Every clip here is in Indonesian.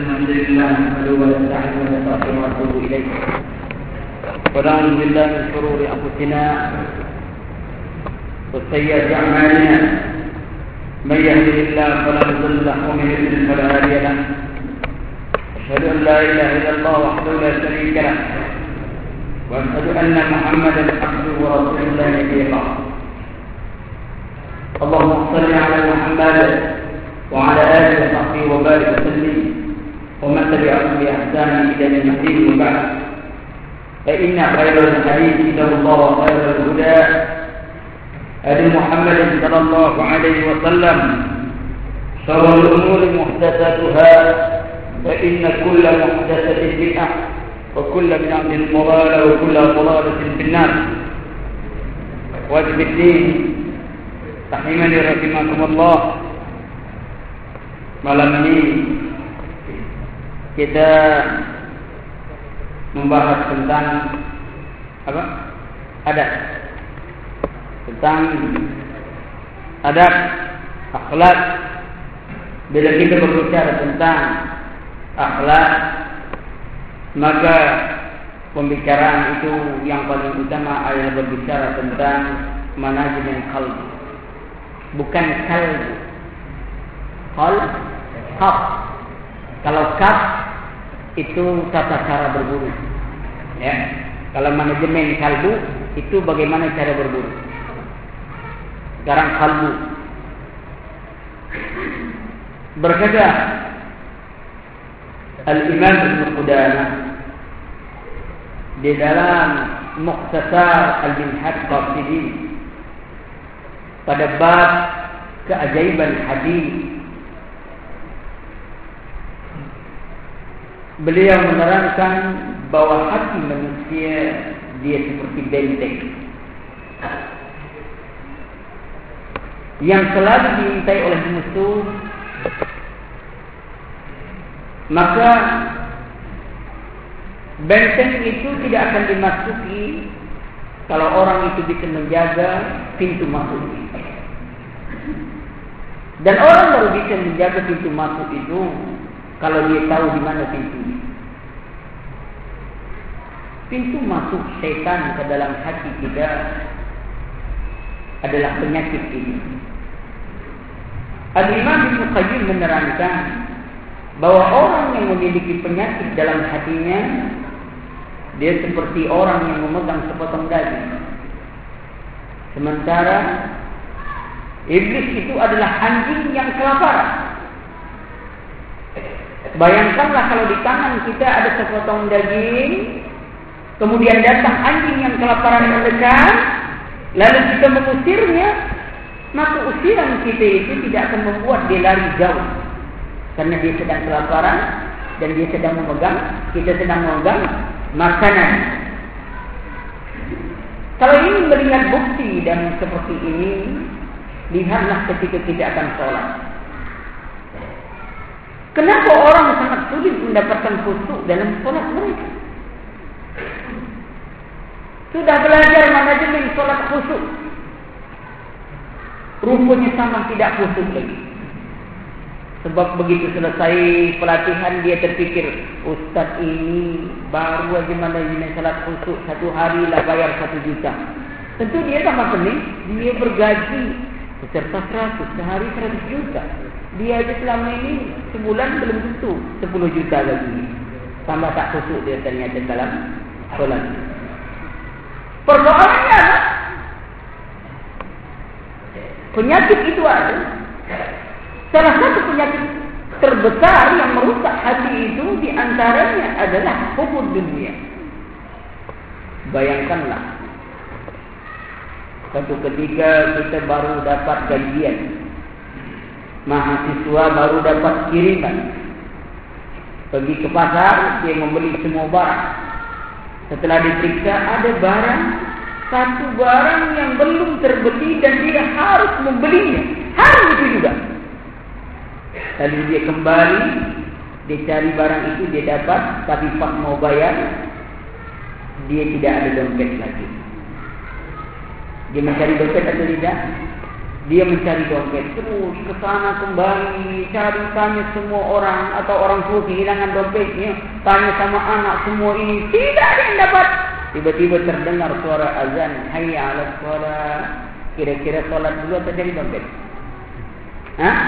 الحمد لله نحمده ونستعينه ونستغفره ونتوب اليه ونعوذ بالله من شرور انفسنا وسيئات اعمالنا من يهده الله فلا مضل له ومن يضلل فلا هادي له اشهد ان لا اله الا الله وحده لا شريك له واشهد ان محمدا عبده ورسوله لا نبي له اللهم صل على محمد وعلى آله وصحبه وبارك وسلم. ومن تبعهم بإحسان إلى يوم الدين وبعد فإن خير الحديث كتاب الله وخير الهدى هدي محمد صلى الله عليه وسلم. شر الأمور محدثاتها فإن كل محدثة بدعة وكل بدعة ضلالة وكل ضلالة في النار. واجب الدين Rahimani rahimakumullah Malam ini Kita Membahas tentang Apa? Adat Tentang Adat Akhlak Bila kita berbicara tentang Akhlak Maka Pembicaraan itu yang paling utama adalah berbicara tentang manajemen kalbu bukan kalbu. Kal, kaf. Kalau kaf itu tata cara berburu. Ya. Kalau manajemen kalbu itu bagaimana cara berburu. Sekarang kalbu. Berkata Al-Imam Ibn Qudamah di dalam Muqtasar Al-Minhaj Qasidin pada bab keajaiban hadis beliau menerangkan bahwa hati manusia dia seperti benteng. Yang selalu diintai oleh musuh maka benteng itu tidak akan dimasuki kalau orang itu bisa menjaga pintu masuk dan orang baru bisa menjaga pintu masuk itu kalau dia tahu di mana pintunya. Pintu masuk setan ke dalam hati kita adalah penyakit ini. Al-Imam Ibn Qayyim menerangkan bahwa orang yang memiliki penyakit dalam hatinya dia seperti orang yang memegang sepotong daging. Sementara iblis itu adalah anjing yang kelaparan. Bayangkanlah kalau di tangan kita ada sepotong daging, kemudian datang anjing yang kelaparan mendekat, lalu kita mengusirnya, maka usiran kita itu tidak akan membuat dia lari jauh. Karena dia sedang kelaparan dan dia sedang memegang, kita sedang memegang makanan. Kalau ingin melihat bukti dan seperti ini, lihatlah ketika kita akan sholat. Kenapa orang sangat sulit mendapatkan khusyuk dalam sholat mereka? Sudah belajar manajemen sholat khusyuk. Rupanya sama tidak khusyuk lagi. Sebab begitu selesai pelatihan dia terpikir Ustaz ini baru aja mana ini salat khusyuk Satu hari lah bayar satu juta Tentu dia sama pening Dia bergaji Peserta seratus Sehari seratus juta Dia aja selama ini Sebulan belum tentu Sepuluh juta lagi. Tambah tak khusyuk dia ternyata dalam Solat. Persoalannya Penyakit itu ada. Salah satu penyakit terbesar yang merusak hati itu di antaranya adalah hubud dunia. Bayangkanlah, satu ketika kita baru dapat gajian, mahasiswa baru dapat kiriman, pergi ke pasar dia membeli semua barang. Setelah diperiksa ada barang satu barang yang belum terbeli dan dia harus membelinya hari itu juga. Lalu dia kembali, dia cari barang itu, dia dapat, tapi pas mau bayar, dia tidak ada dompet lagi. Dia mencari dompet atau tidak? Dia mencari dompet terus ke sana kembali, cari tanya semua orang atau orang tua kehilangan dompetnya, tanya sama anak semua ini tidak ada yang dapat. Tiba-tiba terdengar suara azan, hayya 'ala shalah. Kira-kira salat dulu atau cari dompet? Hah?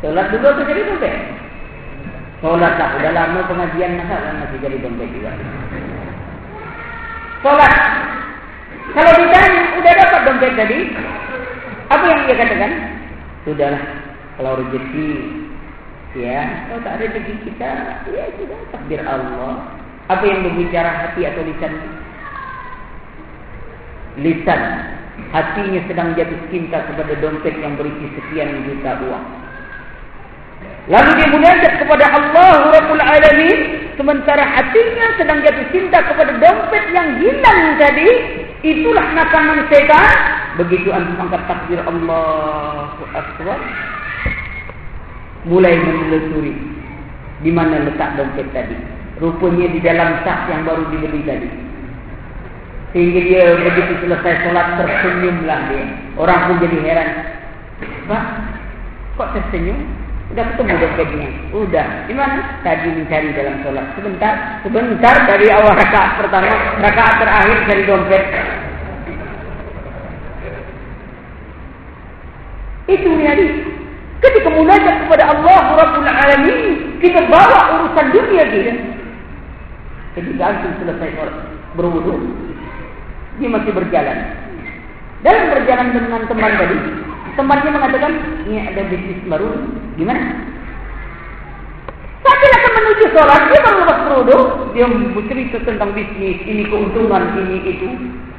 Salat dulu atau cari dompet? Salat tak, udah lama pengajian masa kan masih jadi dompet juga. Salat. Kalau ditanya, udah dapat dompet tadi? Apa yang dia katakan? Sudahlah, kalau rezeki ya, kalau tak ada rezeki kita, ya sudah takdir Allah. Apa yang berbicara hati atau lisan? Lisan. Hatinya sedang jatuh cinta kepada dompet yang berisi sekian juta uang. Lalu dia munajat kepada Allah Rabbul Alamin. Sementara hatinya sedang jatuh cinta kepada dompet yang hilang tadi. Itulah nakaman setan. Begitu antum angkat takdir Allah Akbar. Mulai menelusuri. Di mana letak dompet tadi. Rupanya di dalam tas yang baru dibeli tadi. Sehingga dia begitu selesai sholat tersenyumlah dia. Orang pun jadi heran. Pak, kok tersenyum? Udah ketemu dompetnya. Udah. Di mana? Tadi mencari dalam sholat. Sebentar. Sebentar dari awal rakaat pertama. Rakaat terakhir dari dompet. Itu tadi. Ketika munajat kepada Allah Rabbul Alamin. Kita bawa urusan dunia kita. Ketika antum selesai. Berwudu. Dia masih berjalan. Dalam berjalan dengan teman tadi. Temannya mengatakan, ini ada bisnis baru. Gimana? Dia akan menuju sholat, dia baru lepas berwudu. Dia bercerita tentang bisnis, ini keuntungan, ini itu.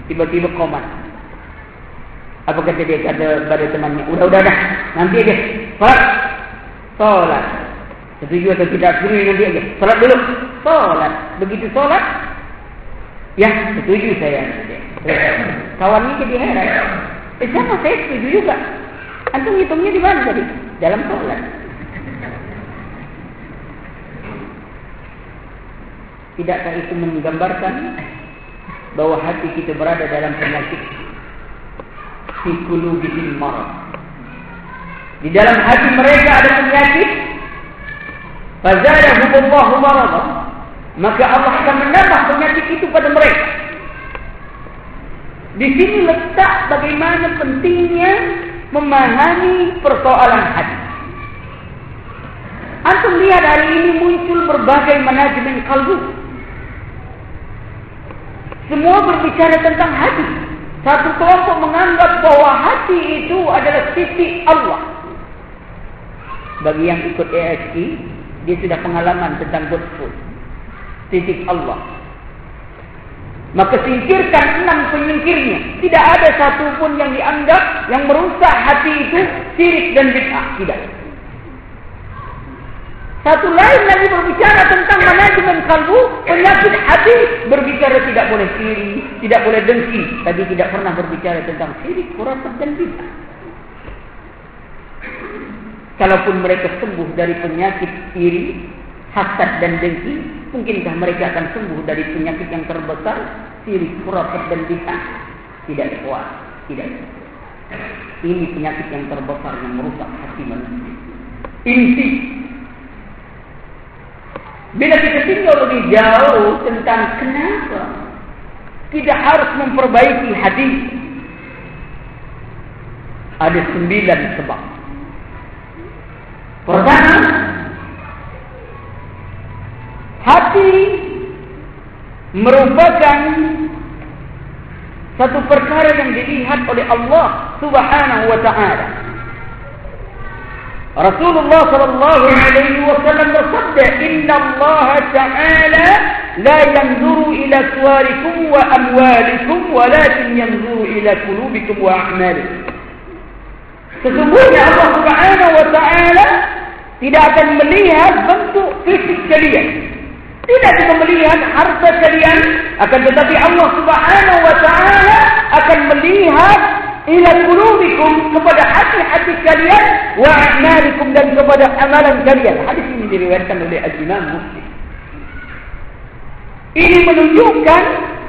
Tiba-tiba komat. Apa kata dia kata pada temannya? Udah, udah, dah. Nanti aja. Sholat. Sholat. Setuju atau tidak setuju nanti aja. Sholat dulu. Sholat. Begitu sholat. Ya, setuju saya. Kawannya jadi heran. Eh, sama saya setuju juga. Antum hitungnya di mana tadi? Dalam sholat. Tidakkah itu menggambarkan bahwa hati kita berada dalam penyakit qulubihim marad. Di dalam hati mereka ada penyakit. Fazadahumullahu maradan. Maka Allah akan menambah penyakit itu pada mereka. Di sini letak bagaimana pentingnya memahami persoalan hati. Antum lihat hari ini muncul berbagai manajemen kalbu. Semua berbicara tentang hati. Satu kelompok menganggap bahwa hati itu adalah titik Allah. Bagi yang ikut ESG, dia sudah pengalaman tentang food. Titik Allah. Maka singkirkan enam penyingkirnya. Tidak ada satu pun yang dianggap yang merusak hati itu sirik dan bid'ah. Tidak. Satu lain lagi berbicara tentang manajemen kalbu, penyakit hati, berbicara tidak boleh iri, tidak boleh dengki. Tadi tidak pernah berbicara tentang sirik, kurasat dan bid'ah. Kalaupun mereka sembuh dari penyakit iri, hasad dan dengki, mungkinkah mereka akan sembuh dari penyakit yang terbesar, sirik, kurafat dan bid'ah? Tidak kuat, tidak. Ini penyakit yang terbesar yang merusak hati manusia. Inti. Bila kita tinggal lebih jauh tentang kenapa tidak harus memperbaiki hati, ada sembilan sebab. Pertama, hati merupakan satu perkara yang dilihat oleh Allah Subhanahu wa taala. Rasulullah sallallahu alaihi wasallam bersabda, "Inna Allah ta'ala la yanzuru ila suwarikum wa amwalikum, walakin yanzuru ila qulubikum wa a'malikum." Sesungguhnya Allah Subhanahu wa taala tidak akan melihat bentuk fisik kalian. Tidak juga melihat harta kalian, akan tetapi Allah Subhanahu wa taala akan melihat ila qulubikum kepada hati-hati kalian wa a'malikum dan kepada amalan kalian. Hadis ini diriwayatkan oleh Al-Imam Muslim. Ini menunjukkan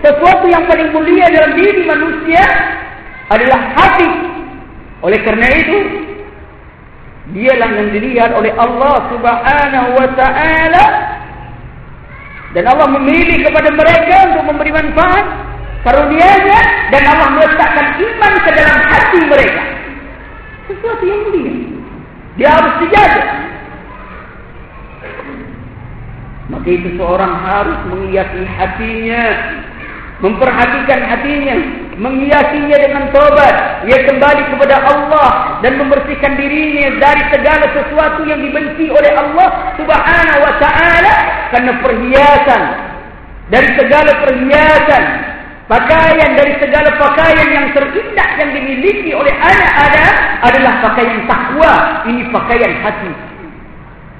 sesuatu yang paling mulia dalam diri manusia adalah hati Oleh karena itu, dialah yang dilihat oleh Allah Subhanahu wa taala dan Allah memilih kepada mereka untuk memberi manfaat karunia-Nya dan Allah meletakkan iman ke dalam hati mereka. Sesuatu yang mulia. Dia harus dijaga. Maka itu seorang harus menghiasi hatinya memperhatikan hatinya, menghiasinya dengan tobat, ia kembali kepada Allah dan membersihkan dirinya dari segala sesuatu yang dibenci oleh Allah Subhanahu wa taala karena perhiasan. Dari segala perhiasan pakaian dari segala pakaian yang terindah yang dimiliki oleh anak Adam adalah pakaian takwa. Ini pakaian hati.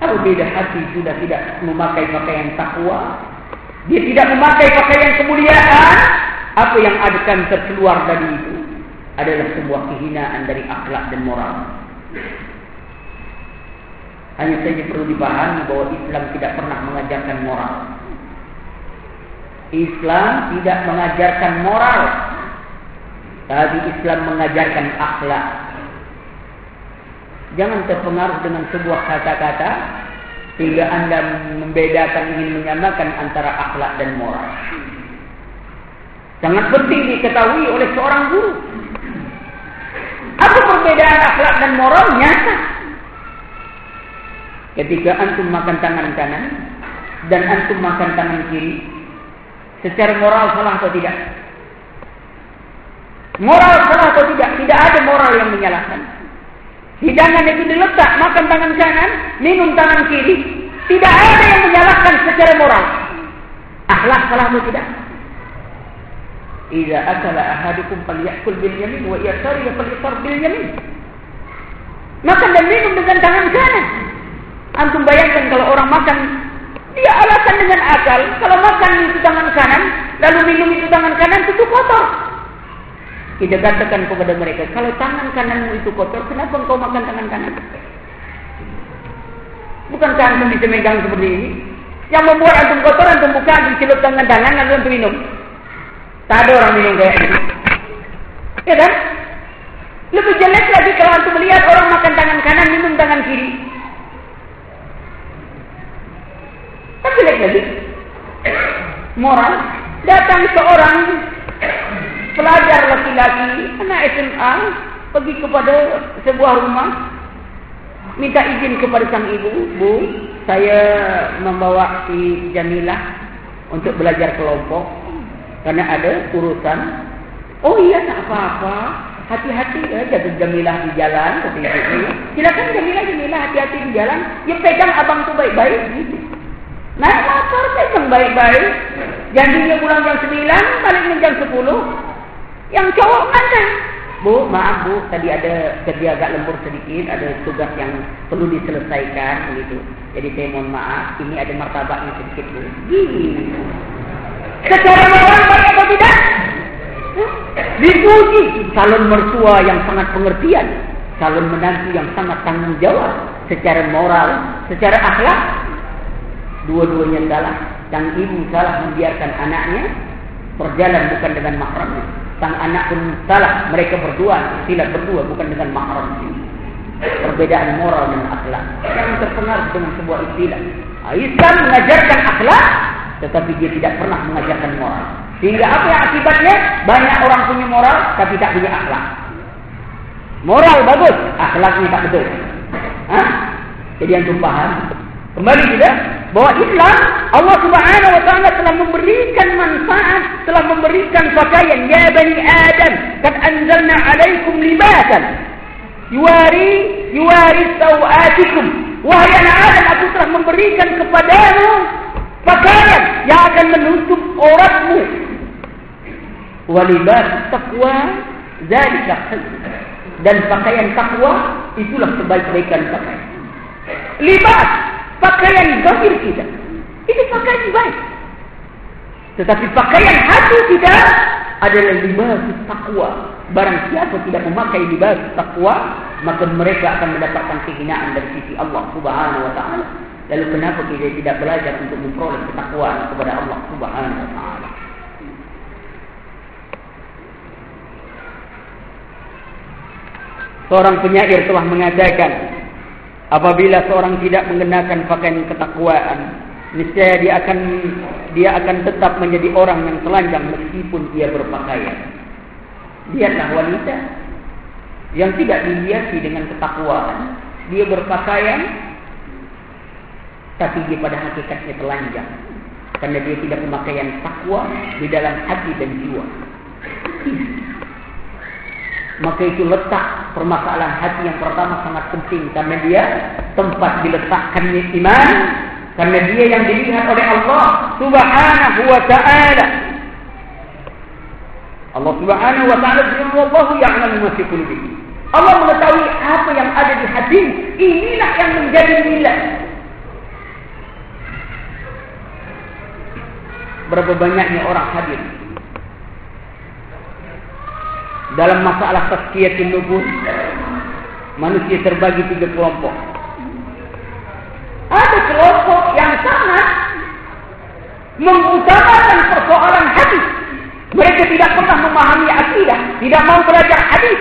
Apabila hati sudah tidak memakai pakaian takwa dia tidak memakai pakaian kemuliaan. Apa yang akan terkeluar dari itu adalah sebuah kehinaan dari akhlak dan moral. Hanya saja perlu dipahami bahwa Islam tidak pernah mengajarkan moral. Islam tidak mengajarkan moral. Tapi Islam mengajarkan akhlak. Jangan terpengaruh dengan sebuah kata-kata sehingga anda membedakan ingin menyamakan antara akhlak dan moral. Sangat penting diketahui oleh seorang guru. Apa perbedaan akhlak dan moral? Nyata. Ketika antum makan tangan kanan dan antum makan tangan kiri, secara moral salah atau tidak? Moral salah atau tidak? Tidak ada moral yang menyalahkan. Hidangan itu diletak, makan tangan kanan, minum tangan kiri. Tidak ada yang menyalahkan secara moral. Akhlak salah atau tidak? Iza akala ahadukum falyakul bil yamin wa yasari falyasar bil yamin. Makan dan minum dengan tangan kanan. Antum bayangkan kalau orang makan dia alasan dengan akal, kalau makan itu tangan kanan, lalu minum itu tangan kanan, itu kotor. Kita katakan kepada mereka, kalau tangan kananmu itu kotor, kenapa engkau makan tangan kanan? Bukankah antum bisa megang seperti ini? Yang membuat antum kotor, antum buka, antum celup tangan tangan, lalu antum minum. Tak ada orang minum kayak ini. Ya kan? Lebih jelek lagi kalau antum melihat orang makan tangan kanan, minum tangan kiri. Tak jelek lagi. Moral. Datang seorang pelajar laki-laki anak SMA pergi kepada sebuah rumah minta izin kepada sang ibu bu saya membawa si Jamilah untuk belajar kelompok karena ada urusan oh iya tak apa-apa hati-hati ya jatuh Jamilah di jalan ibu silakan Jamilah Jamilah hati-hati di jalan ya pegang abang tu baik-baik gitu naik motor pegang baik-baik janjinya pulang jam 9 balik jam 10 yang cowok mana? Bu, maaf bu, tadi ada kerja agak lembur sedikit, ada tugas yang perlu diselesaikan gitu. Jadi saya mohon maaf, ini ada martabaknya sedikit bu. Gini. Secara moral tidak? Dipuji calon mertua yang sangat pengertian, calon menantu yang sangat tanggung jawab, secara moral, secara akhlak, dua-duanya salah. Sang ibu salah membiarkan anaknya berjalan bukan dengan mahramnya sang anak pun salah. Mereka berdua, sila berdua bukan dengan mahram. Perbedaan moral dan akhlak yang terpengaruh dengan sebuah istilah. Ah, Islam mengajarkan akhlak, tetapi dia tidak pernah mengajarkan moral. Sehingga apa yang akibatnya? Banyak orang punya moral, tapi tak punya akhlak. Moral bagus, akhlaknya tak betul. Hah? Jadi yang paham. Kembali tidak? bahwa Islam Allah Subhanahu wa taala telah memberikan manfaat, telah memberikan pakaian ya bani Adam, kad anzalna alaikum libasan yuwari yuwari sawatikum. Wahai anak Adam, aku telah memberikan kepadamu pakaian yang akan menutup auratmu. Walibas taqwa zalika dan pakaian takwa itulah sebaik-baikan pakaian. Libas pakaian zahir kita. Itu pakaian baik. Tetapi pakaian hati kita adalah libas takwa. Barang siapa tidak memakai libas takwa, maka mereka akan mendapatkan kehinaan dari sisi Allah Subhanahu wa taala. Lalu kenapa kita tidak belajar untuk memperoleh ketakwaan kepada Allah Subhanahu wa taala? Seorang penyair telah mengatakan, apabila seorang tidak mengenakan pakaian ketakwaan, niscaya dia akan dia akan tetap menjadi orang yang telanjang meskipun dia berpakaian. Lihatlah wanita yang tidak dihiasi dengan ketakwaan, dia berpakaian tapi dia pada hakikatnya telanjang karena dia tidak pemakaian takwa di dalam hati dan jiwa. Maka itu letak permasalahan hati yang pertama sangat penting karena dia tempat diletakkannya iman karena dia yang dilihat oleh Allah Subhanahu wa taala. Allah Subhanahu wa taala berfirman, yang ya'lamu ma fi qulubikum." Allah mengetahui apa yang ada di hati. Inilah yang menjadi nilai. Berapa banyaknya orang hadir dalam masalah tazkiyatin nufus manusia terbagi tiga kelompok. Ada kelompok yang sangat mengutamakan persoalan hadis. Mereka tidak pernah memahami akidah, tidak mau belajar hadis,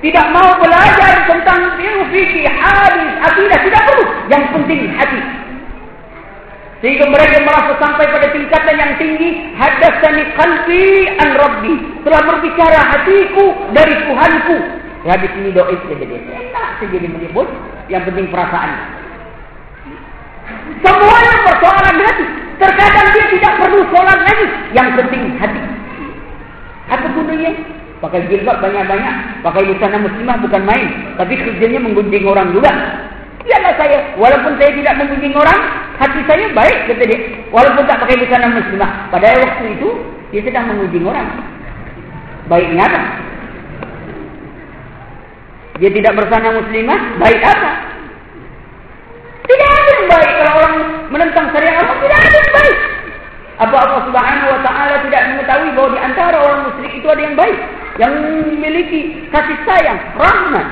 tidak mau belajar tentang ilmu fikih, hadis, akidah, tidak perlu. Yang penting hadis. Sehingga mereka merasa sampai pada tingkatan yang tinggi. Hadassani qalbi an rabbi. Telah berbicara hatiku dari Tuhanku. Hadis ini doa saja dia. Enak saja menyebut. Yang penting perasaan. Semuanya persoalan hati. Terkadang dia tidak perlu sholat lagi. Yang penting hati. Apa gunanya? Pakai jilbab banyak-banyak. Pakai busana muslimah bukan main. Tapi kerjanya menggunjing orang juga. Lihatlah saya, walaupun saya tidak membimbing orang, hati saya baik, kata dia. Walaupun tak pakai busana muslimah. Pada waktu itu, dia sedang menguji orang. Baiknya apa? Dia tidak bersana muslimah, baik apa? Tidak ada yang baik kalau orang menentang syariat Allah, tidak ada yang baik. Apa Allah Subhanahu wa taala tidak mengetahui bahwa di antara orang musyrik itu ada yang baik, yang memiliki kasih sayang, rahmat,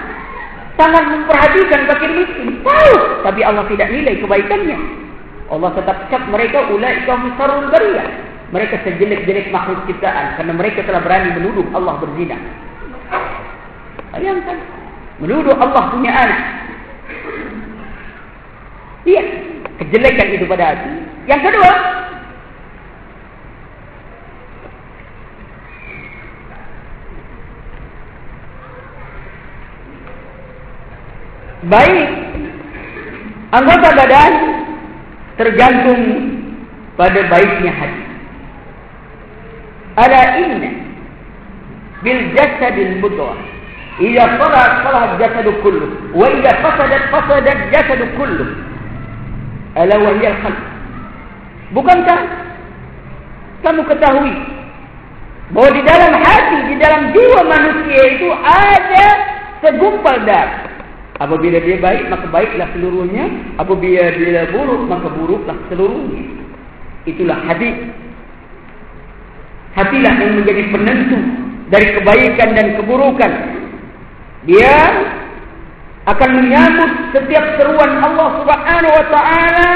sangat memperhatikan fakir miskin. Tahu, tapi Allah tidak nilai kebaikannya. Allah tetap cak mereka ulaika musarrul bariyah. Mereka sejelek-jelek makhluk ciptaan karena mereka telah berani menuduh Allah berzina. Bayangkan, menuduh Allah punya anak. Iya, kejelekan itu pada hati. Yang kedua, baik anggota badan tergantung pada baiknya hati. Ala inna bil jasadil mudghah idza salahat salahat jasadu kullu wa idza fasadat fasadat jasadu kullu. Ala wa hiya qalb. Bukankah kamu ketahui bahwa di dalam hati, di dalam jiwa manusia itu ada segumpal darah Apabila dia baik, maka baiklah seluruhnya. Apabila dia buruk, maka buruklah seluruhnya. Itulah hati. Hatilah yang menjadi penentu dari kebaikan dan keburukan. Dia akan menyambut setiap seruan Allah Subhanahu wa taala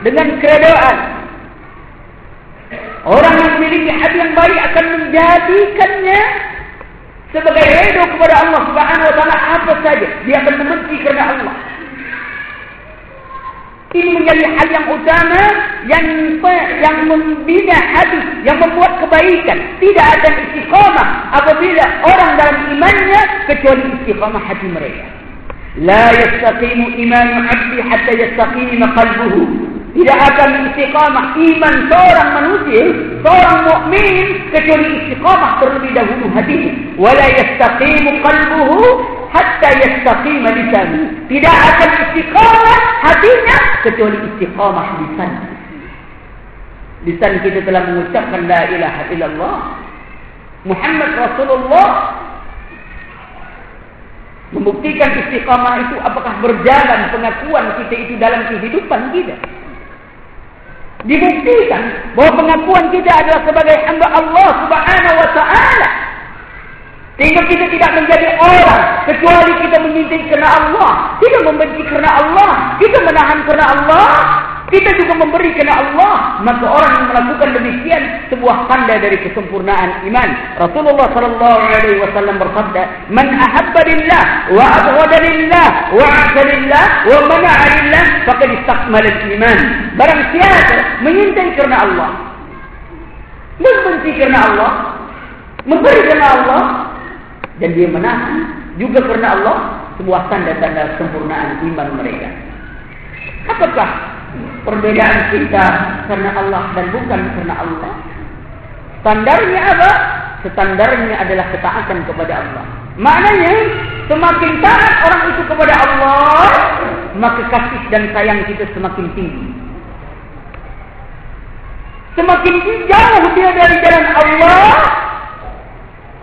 dengan keredaan. Orang yang memiliki hati yang baik akan menjadikannya sebagai redo kepada Allah Subhanahu wa taala apa saja dia akan membenci kerana Allah. Ini menjadi hal yang utama yang yang membina hati, yang membuat kebaikan. Tidak ada istiqamah apabila orang dalam imannya kecuali istiqamah hati mereka. La yastaqimu imanu 'abdi hatta yastaqima qalbuhu. Tidak akan istiqamah iman seorang manusia, seorang mukmin kecuali istiqamah terlebih dahulu hatinya. Wala yastaqimu qalbuhu hatta yastaqima lisanu. Tidak akan istiqamah hatinya kecuali istiqamah lisan. Lisan kita telah mengucapkan la ilaha illallah. Muhammad Rasulullah membuktikan istiqamah itu apakah berjalan pengakuan kita itu dalam kehidupan kita dibuktikan bahwa pengakuan kita adalah sebagai hamba Allah Subhanahu wa taala. Sehingga kita tidak menjadi orang kecuali kita menyintai kerana Allah, kita membenci kerana Allah, kita menahan kerana Allah, Kita juga memberi kerana Allah. Maka orang yang melakukan demikian sebuah tanda dari kesempurnaan iman. Rasulullah sallallahu alaihi wasallam bersabda, "Man ahabba lillah wa abghada lillah wa asa lillah wa mana'a lillah faqad istakmala al-iman." Barang siapa menyintai kerana Allah, membenci kerana Allah, memberi kerana Allah dan dia menahan juga kerana Allah sebuah tanda-tanda kesempurnaan iman mereka. Apakah perbedaan kita karena Allah dan bukan karena Allah? Standarnya apa? Standarnya adalah ketaatan kepada Allah. Maknanya, semakin taat orang itu kepada Allah, maka kasih dan sayang kita semakin tinggi. Semakin jauh dia dari jalan Allah,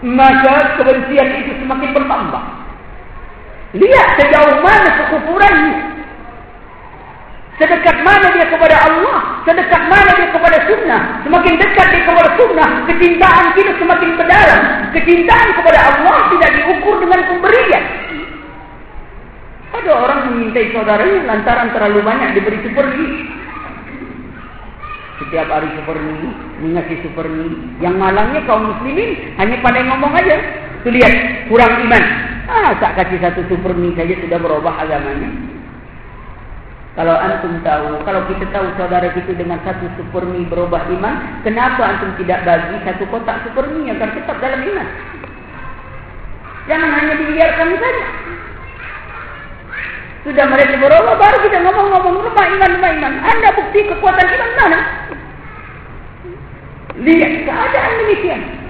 maka kebencian itu semakin bertambah. Lihat sejauh mana kekufurannya. Sedekat mana dia kepada Allah, sedekat mana dia kepada sunnah. Semakin dekat dia kepada sunnah, kecintaan kita semakin mendalam. Kecintaan kepada Allah tidak diukur dengan pemberian. Ada orang mengintai saudaranya lantaran terlalu banyak diberi superni. Setiap hari superni, mengasih superni. Yang malangnya kaum muslimin hanya pada ngomong aja. Tuh lihat, kurang iman. Ah, tak kasih satu superni saja sudah berubah agamanya. Kalau antum tahu, kalau kita tahu saudara kita dengan satu supermi berubah iman, kenapa antum tidak bagi satu kotak supermi agar tetap dalam iman? Jangan hanya dibiarkan saja. Sudah mereka berubah, baru kita ngomong-ngomong rumah iman, rumah iman. Anda bukti kekuatan iman mana? Lihat keadaan demikian.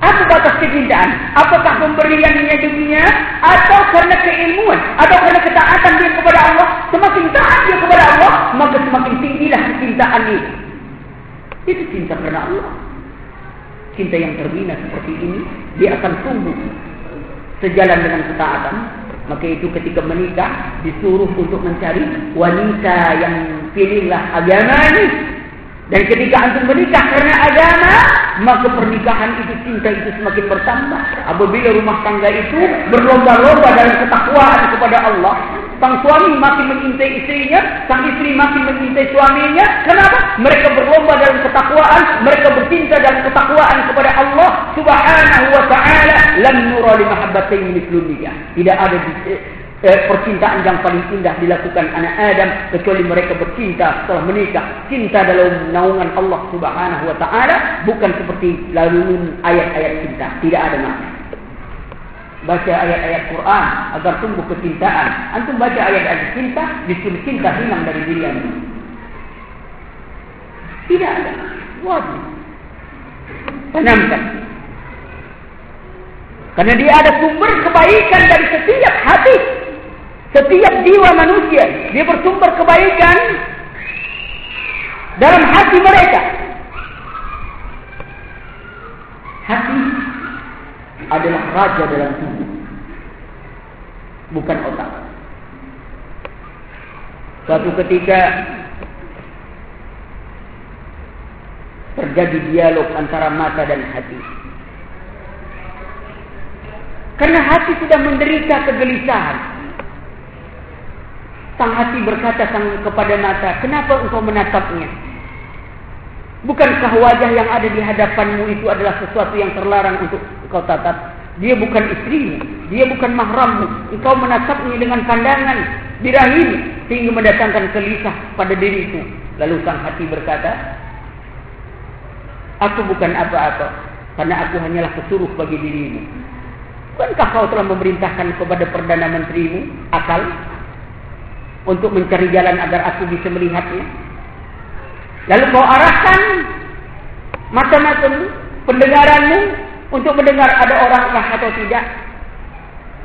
Apa batas kecintaan? Apakah pemberiannya dunia atau karena keilmuan atau karena ketaatan dia kepada Allah? Semakin taat dia kepada Allah, maka semakin tinggilah kecintaan dia. Itu cinta kepada Allah. Cinta yang terbina seperti ini, dia akan tumbuh sejalan dengan ketaatan. Maka itu ketika menikah disuruh untuk mencari wanita yang pilihlah agama ini dan ketika antum menikah karena agama, maka pernikahan itu cinta itu semakin bertambah. Apabila rumah tangga itu berlomba-lomba dalam ketakwaan kepada Allah, sang suami makin mencintai istrinya, sang istri makin mencintai suaminya. Kenapa? Mereka berlomba dalam ketakwaan, mereka bercinta dalam ketakwaan kepada Allah Subhanahu wa taala. Lam nura li mahabbatain Tidak ada di eh, percintaan yang paling indah dilakukan anak Adam kecuali mereka bercinta setelah menikah. Cinta dalam naungan Allah Subhanahu wa taala bukan seperti lalu ayat-ayat cinta. Tidak ada makna. Baca ayat-ayat Quran agar tumbuh kecintaan. Antum baca ayat-ayat cinta disuruh cinta hilang dari diri anda. Tidak ada wajib. Tanamkan. Karena dia ada sumber kebaikan dari setiap hati setiap jiwa manusia dia bersumber kebaikan dalam hati mereka. Hati adalah raja dalam tubuh. Bukan otak. Suatu ketika terjadi dialog antara mata dan hati. Karena hati sudah menderita kegelisahan. Sang hati berkata sang kepada mata, kenapa engkau menatapnya? Bukankah wajah yang ada di hadapanmu itu adalah sesuatu yang terlarang untuk engkau tatap? Dia bukan istrimu, dia bukan mahrammu. Engkau menatapnya dengan pandangan birahi sehingga mendatangkan gelisah pada diriku. Lalu sang hati berkata, Aku bukan apa-apa, karena aku hanyalah kesuruh bagi dirimu. Bukankah kau telah memerintahkan kepada Perdana Menterimu akal untuk mencari jalan agar aku bisa melihatnya. Lalu kau arahkan mata-matamu, pendengaranmu untuk mendengar ada orang kah atau tidak.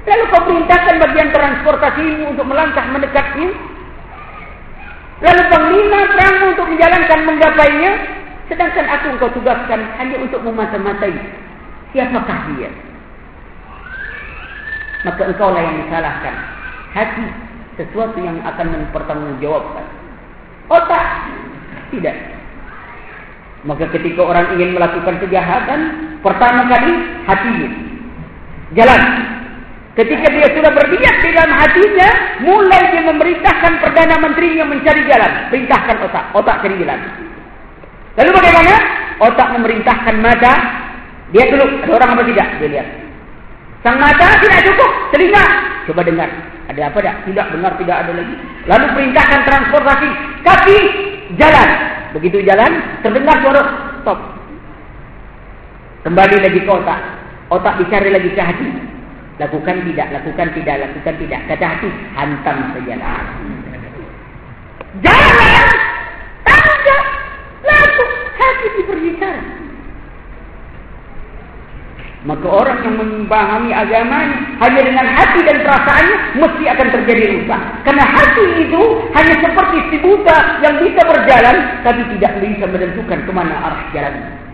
Lalu kau perintahkan bagian transportasimu untuk melangkah mendekatnya. Lalu panglima perangmu untuk menjalankan menggapainya. Sedangkan aku engkau tugaskan hanya untuk memata-matai. Siapakah dia? Maka engkau lah yang disalahkan. Hati sesuatu yang akan mempertanggungjawabkan. Otak tidak. Maka ketika orang ingin melakukan kejahatan, pertama kali hatinya jalan. Ketika dia sudah berniat di dalam hatinya, mulai dia memerintahkan Perdana Menterinya mencari jalan. Perintahkan otak. Otak cari jalan. Lalu bagaimana? Otak memerintahkan mata. Dia dulu. Ada orang apa tidak? Dia lihat. Sang mata tidak cukup. Telinga. Coba dengar. Ada apa tak? Tidak dengar. Tidak ada lagi. Lalu perintahkan transportasi. Kaki. Jalan. Begitu jalan. Terdengar suara. Stop. Kembali lagi ke otak. Otak bicara lagi ke hati. Lakukan tidak, lakukan tidak, lakukan tidak. Kata hati, hantam sajalah. Jalan! Tangga! Lalu hati berbicara. Maka orang yang memahami agamanya hanya dengan hati dan perasaannya mesti akan terjadi rusak. Karena hati itu hanya seperti si buta yang bisa berjalan tapi tidak bisa menentukan ke mana arah jalannya.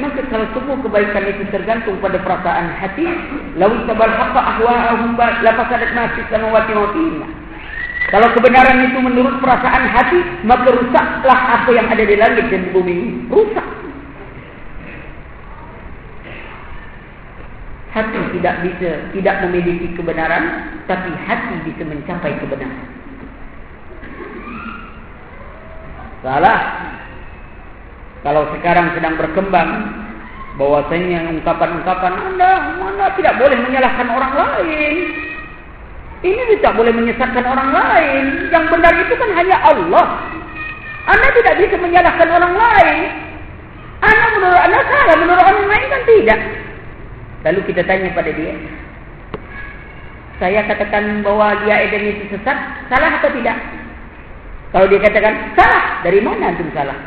Maka kalau semua kebaikan itu tergantung pada perasaan hati, lawi tabal haqqa ahwa'ahum la fasadat ma fi samawati wa Kalau kebenaran itu menurut perasaan hati, maka rusaklah apa yang ada di langit dan di bumi. Rusak. Hati tidak bisa tidak memiliki kebenaran, tapi hati bisa mencapai kebenaran. Salah kalau sekarang sedang berkembang bahwasanya ungkapan-ungkapan Anda mana tidak boleh menyalahkan orang lain. Ini tidak boleh menyesatkan orang lain. Yang benar itu kan hanya Allah. Anda tidak bisa menyalahkan orang lain. Anda menurut Anda salah, menurut orang lain kan tidak. Lalu kita tanya pada dia. Saya katakan bahwa dia Eden itu sesat, salah atau tidak? Kalau dia katakan salah, dari mana antum salah?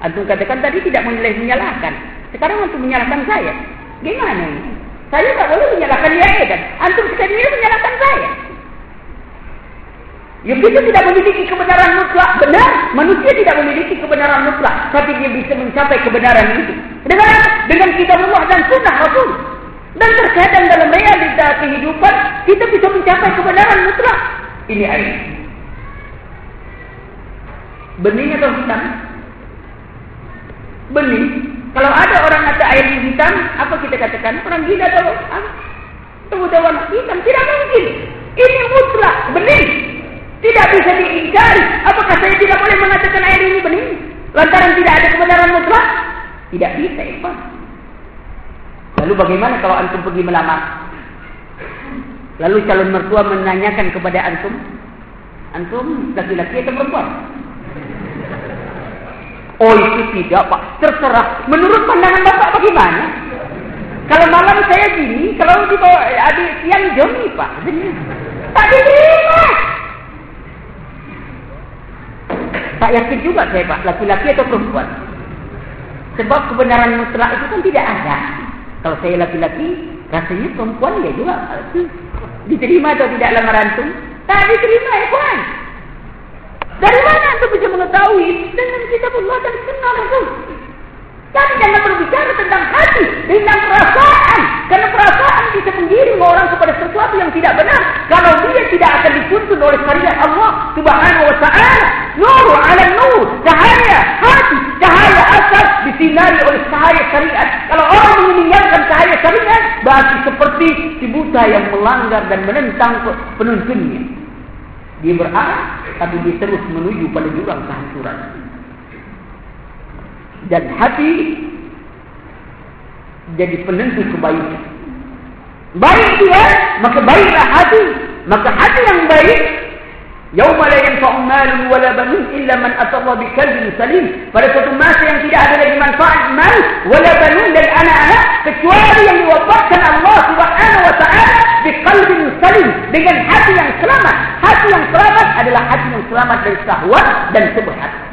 Antum katakan tadi tidak boleh menyalahkan. Sekarang antum menyalahkan saya. Gimana ini? Saya tak boleh menyalahkan dia kan? Antum sekali ini menyalahkan saya. Ya kita tidak memiliki kebenaran mutlak. Benar, manusia tidak memiliki kebenaran mutlak. Tapi dia bisa mencapai kebenaran itu. Dengan dengan kita Allah dan sunnah Rasul. Dan terkadang dalam realita kehidupan, kita bisa mencapai kebenaran mutlak. Ini air. Benih atau hitam? benih. Kalau ada orang kata air hitam, apa kita katakan? Orang gila atau ah, tunggu warna hitam? Tidak mungkin. Ini mutlak benih. Tidak bisa diingkari. Apakah saya tidak boleh mengatakan air ini benih? Lantaran tidak ada kebenaran mutlak? Tidak bisa, Ikhwan. Lalu bagaimana kalau antum pergi melamar? Lalu calon mertua menanyakan kepada antum, antum laki-laki atau perempuan? Oh itu tidak pak, terserah. Menurut pandangan bapak bagaimana? Kalau malam saya gini, kalau di eh, adik siang Joni pak. Tak diterima. Tak yakin juga saya pak, laki-laki atau perempuan. Sebab kebenaran mutlak itu kan tidak ada. Kalau saya laki-laki, rasanya perempuan ya juga. Diterima atau tidak lamaran itu? Tak diterima ya kawan. Dari mana anda bisa mengetahui? Dengan kitab Allah dan sunnah Rasul. Tapi jangan berbicara tentang hati, tentang perasaan. Karena perasaan bisa menggiring orang kepada sesuatu yang tidak benar. Kalau dia tidak akan dituntun oleh syariat Allah subhanahu wa ta'ala. Nur ala nur. Cahaya hati, cahaya asal disinari oleh cahaya syariat. Kalau orang meninggalkan cahaya syariat, berarti seperti si buta yang melanggar dan menentang penuntunnya. Dia berarah, tapi dia terus menuju pada jurang kehancuran. Dan hati jadi penentu kebaikan. Baik dia, maka baiklah hati. Maka hati yang baik Yauma la yanfa'u malun wala banun illa man atallah biqalbin salim. Pada suatu masa yang tidak ada lagi manfaat mal wala banun dan anak-anak kecuali yang diwafatkan Allah Subhanahu wa taala biqalbin salim dengan hati yang selamat. Hati yang selamat adalah hati yang selamat dari syahwat dan subhat.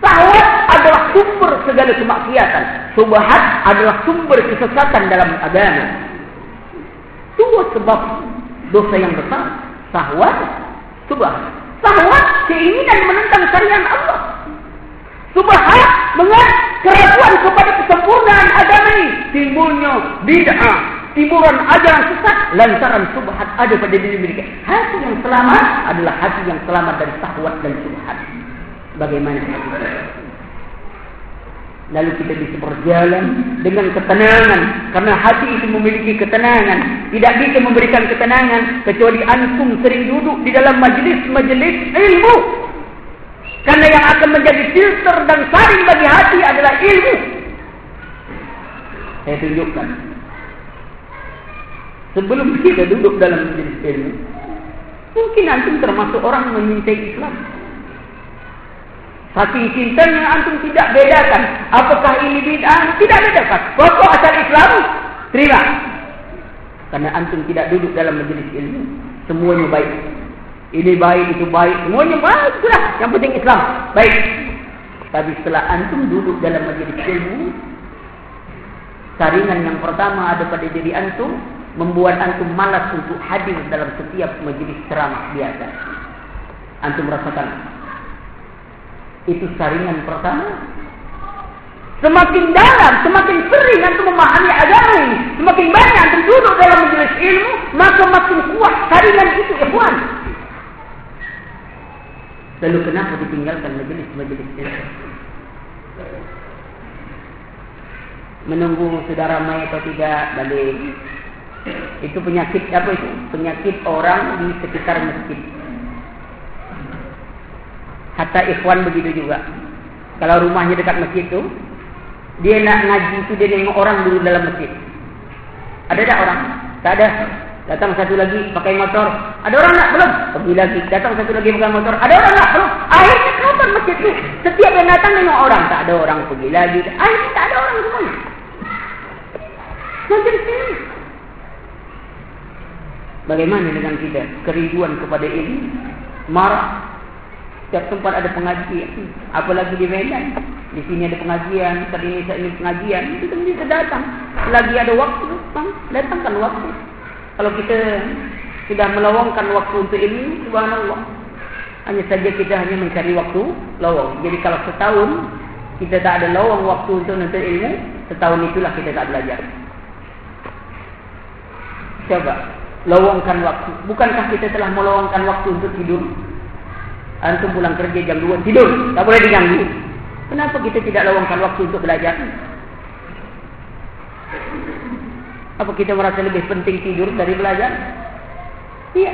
Syahwat adalah sumber segala kemaksiatan. Subhat adalah sumber kesesatan dalam agama. Dua sebab dosa yang besar. Syahwat Subhat. Syahwat keinginan menentang syariat Allah. Subhat mengat keraguan kepada kesempurnaan agama ini. Timbulnya bid'ah, timbulan ajaran sesat lantaran subhat ada pada diri mereka. Hati yang selamat adalah hati yang selamat dari syahwat dan subhat. Bagaimana hati Lalu kita bisa berjalan dengan ketenangan. Karena hati itu memiliki ketenangan. Tidak bisa memberikan ketenangan. Kecuali antum sering duduk di dalam majlis-majlis ilmu. Karena yang akan menjadi filter dan saring bagi hati adalah ilmu. Saya tunjukkan. Sebelum kita duduk dalam majlis ilmu. Mungkin antum termasuk orang memintai Islam. Saking cintanya antum tidak bedakan. Apakah ini bid'ah? Tidak bedakan. Pokok asal Islam, terima. Karena antum tidak duduk dalam majlis ilmu. Semuanya baik. Ini baik, itu baik. Semuanya baik. Sudah. Yang penting Islam. Baik. Tapi setelah antum duduk dalam majlis ilmu, saringan yang pertama ada pada diri antum, membuat antum malas untuk hadir dalam setiap majlis ceramah biasa. Antum rasakan itu saringan pertama. Semakin dalam, semakin sering antum memahami agama ini, semakin banyak antum duduk dalam majelis ilmu, maka makin kuat saringan itu, ikhwan. Lalu kenapa ditinggalkan majelis-majelis ilmu? Menunggu saudara mai atau tidak balik. Itu penyakit apa itu? Penyakit orang di sekitar masjid. Hatta ikhwan begitu juga. Kalau rumahnya dekat masjid itu, dia nak ngaji itu dia nengok orang dulu dalam masjid. Ada tak orang? Tak ada. Datang satu lagi pakai motor. Ada orang nak belum? Pergi lagi. Datang satu lagi pakai motor. Ada orang nak belum? Akhirnya kapan masjid itu? Setiap yang datang nengok orang. Tak ada orang pergi lagi. Akhirnya tak ada orang semuanya. Macam sini. Bagaimana dengan kita? Kerinduan kepada ini. Marah. Setiap tempat ada pengajian. Apalagi di Medan. Di sini ada pengajian. Saat ini saat ini pengajian. Kita bisa datang. Lagi ada waktu. Datangkan waktu. Kalau kita sudah melawangkan waktu untuk ini. Subhanallah. Hanya saja kita hanya mencari waktu lawang. Jadi kalau setahun kita tak ada lawang waktu untuk menuntut ilmu. Setahun itulah kita tak belajar. Coba. Lawangkan waktu. Bukankah kita telah melawangkan waktu untuk tidur? Antum pulang kerja jam 2 tidur, tak boleh diganggu. Kenapa kita tidak lawangkan waktu untuk belajar? Apa kita merasa lebih penting tidur dari belajar? Iya.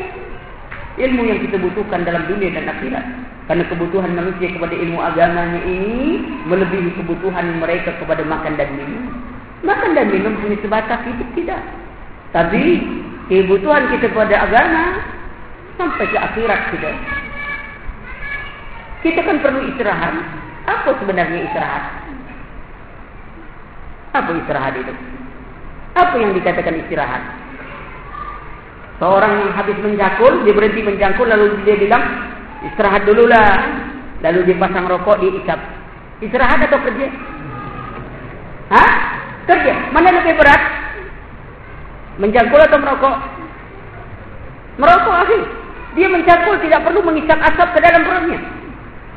Ilmu yang kita butuhkan dalam dunia dan akhirat. Karena kebutuhan manusia kepada ilmu agamanya ini melebihi kebutuhan mereka kepada makan dan minum. Makan dan minum hanya sebatas itu tidak. Tapi kebutuhan kita kepada agama sampai ke akhirat tidak. Kita kan perlu istirahat. Apa sebenarnya istirahat? Apa istirahat itu? Apa yang dikatakan istirahat? Seorang yang habis menjakul, dia berhenti menjangkul, lalu dia bilang, istirahat dululah. Lalu dia pasang rokok, dia isap. Istirahat atau kerja? Hah? Kerja. Mana lebih berat? Menjangkul atau merokok? Merokok akhir. Dia mencangkul tidak perlu mengisap asap ke dalam perutnya.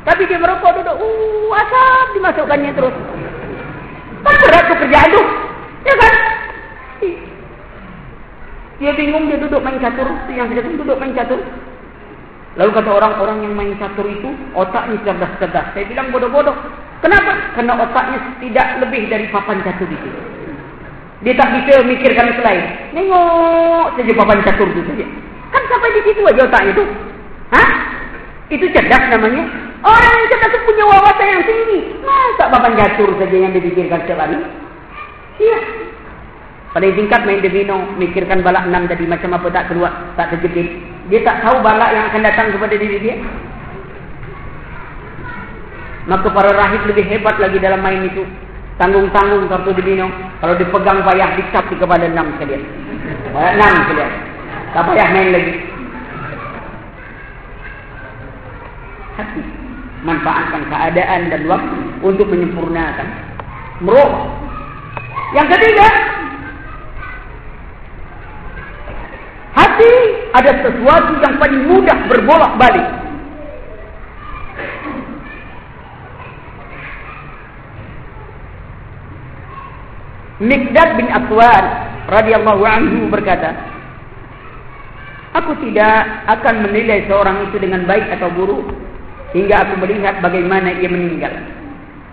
Tapi dia merokok duduk, uh, asap dimasukkannya terus. Kan berat pekerjaan tu. Ya kan? Dia bingung dia duduk main catur. Yang sedang duduk main catur. Lalu kata orang-orang yang main catur itu, otaknya cerdas-cerdas. Saya bilang bodoh-bodoh. Kenapa? Karena otaknya tidak lebih dari papan catur itu. Dia tak bisa mikirkan yang lain. Nengok saja papan catur itu saja. Kan sampai di situ aja otaknya itu. Hah? Itu cerdas namanya. Orang yang cerdas punya wawasan yang tinggi. Masa papan catur saja yang dipikirkan setiap hari? Iya. Pada tingkat main domino, mikirkan balak enam tadi macam apa tak keluar, tak terjepit. Dia tak tahu balak yang akan datang kepada diri dia. Maka para rahib lebih hebat lagi dalam main itu. Tanggung-tanggung kartu domino. Kalau dipegang payah dicap di kepala enam sekalian. Payah enam sekalian. Tak payah main lagi. Hati. Manfaatkan keadaan dan waktu untuk menyempurnakan. Meroh. Yang ketiga, hati ada sesuatu yang paling mudah berbolak-balik. Mikdad bin Aswad radhiyallahu anhu berkata, Aku tidak akan menilai seorang itu dengan baik atau buruk hingga aku melihat bagaimana ia meninggal.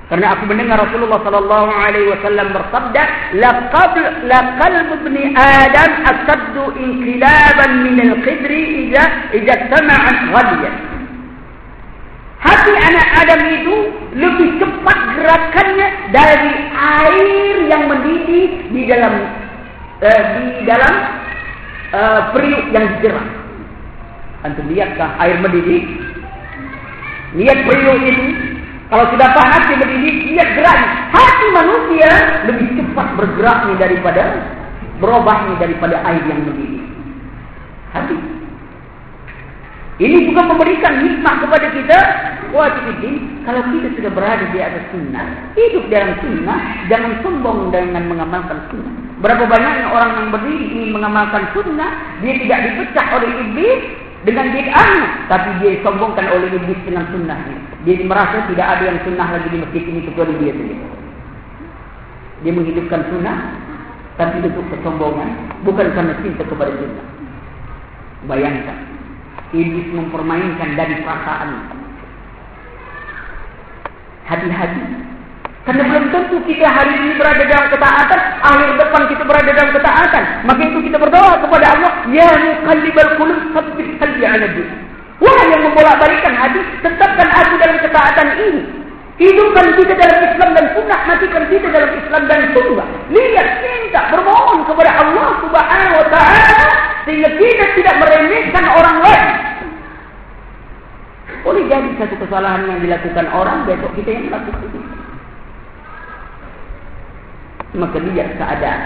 Karena aku mendengar Rasulullah sallallahu alaihi wasallam bersabda, "Laqad laqal ibni Adam asaddu inqilaban min al-qidri idza idza tama'at ghaliyan." Hati anak Adam itu lebih cepat gerakannya dari air yang mendidih di dalam uh, di dalam uh, periuk yang jerah. Antum lihatkah air mendidih? Lihat periuk itu kalau sudah panas dia berdiri, dia gerak. Hati manusia lebih cepat bergeraknya daripada berubahnya daripada air yang mendidih. Hati. Ini juga memberikan hikmah kepada kita. Wajibin, kalau kita sudah berada di atas sunnah, hidup dalam sunnah, jangan sombong dengan mengamalkan sunnah. Berapa banyaknya orang yang berdiri ingin mengamalkan sunnah, dia tidak dipecah oleh iblis, dengan bid'ahnya tapi dia sombongkan oleh iblis dengan sunnahnya dia merasa tidak ada yang sunnah lagi di masjid ini kecuali dia sendiri. Dia menghidupkan sunnah tapi itu kesombongan bukan karena cinta kepada sunnah bayangkan iblis mempermainkan dari perasaan. Hati-hati karena belum tentu kita hari ini berada dalam ketaatan, akhir depan kita berada dalam ketaatan. Maka itu kita berdoa kepada Allah, Ya muqallibal qulub, sabbit qalbi ala din. Wahai yang membolak-balikkan hati, tetapkan aku dalam ketaatan ini. Hidupkan kita dalam Islam dan sunnah, matikan kita dalam Islam dan sunnah. Lihat, cinta, bermohon kepada Allah subhanahu wa ta'ala, sehingga kita tidak meremehkan orang lain. Boleh jadi satu kesalahan yang dilakukan orang, besok kita yang melakukan itu maka lihat keadaan.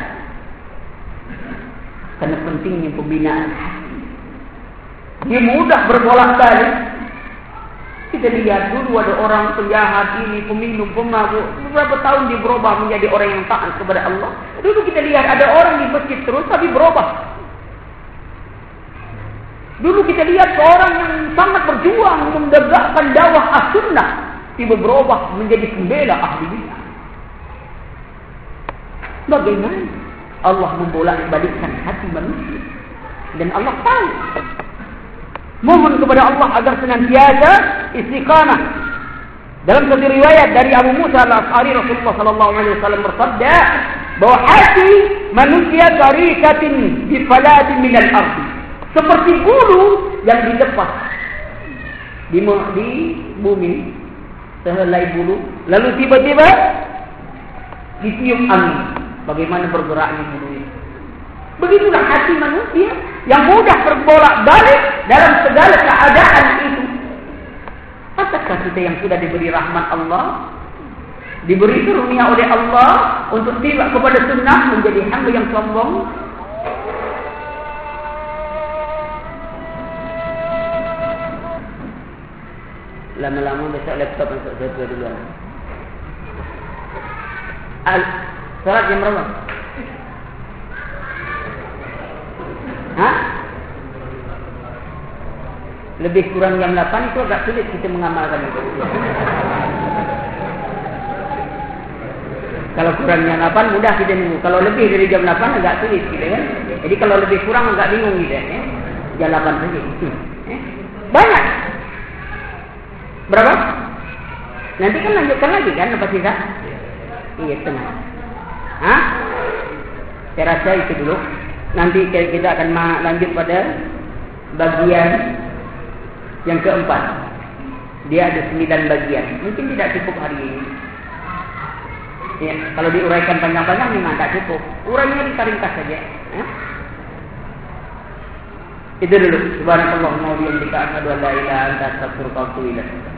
Karena pentingnya pembinaan. Dia mudah berbolak balik. Kita lihat dulu ada orang penjahat ini, peminum, pemabuk. Beberapa tahun dia berubah menjadi orang yang taat kepada Allah. Dulu kita lihat ada orang di masjid terus tapi berubah. Dulu kita lihat seorang yang sangat berjuang mendegakkan dakwah as-sunnah. Tiba berubah menjadi pembela ahli. Bagaimana Allah membolak-balikkan hati manusia dan Allah tahu. Mohon kepada Allah agar senantiasa istiqamah. Dalam satu riwayat dari Abu Musa al-Ash'ari Rasulullah sallallahu alaihi wasallam bersabda bahwa hati manusia tarikatin di faladin min al-ardh. Seperti bulu yang dilepas di, di bumi sehelai bulu lalu tiba-tiba ditiup angin bagaimana bergeraknya dunia. Begitulah hati manusia yang mudah berbolak-balik dalam segala keadaan itu. Apakah kita yang sudah diberi rahmat Allah, diberi karunia oleh Allah untuk tiba kepada sunnah menjadi hamba yang sombong? Lama-lama besok laptop untuk saya duluan. Salat jam berapa? Hah? Lebih kurang jam 8 itu agak sulit kita mengamalkan itu. Kalau kurang jam 8 mudah kita nunggu. Kalau lebih dari jam 8 agak sulit gitu kan. Jadi kalau lebih kurang agak bingung gitu ya. Jam 8 saja. Eh? Banyak. Berapa? Nanti kan lanjutkan lagi kan lepas sisa? Iya, tenang. Hah? Saya rasa itu dulu. Nanti kita akan lanjut pada bagian yang keempat. Dia ada sembilan bagian. Mungkin tidak cukup hari ini. Ya, kalau diuraikan panjang-panjang memang tak cukup. Urainya ringkas saja. Ya? Itu dulu. Subhanallah wa bihamdika asyhadu an la ilaha illa anta astaghfiruka wa.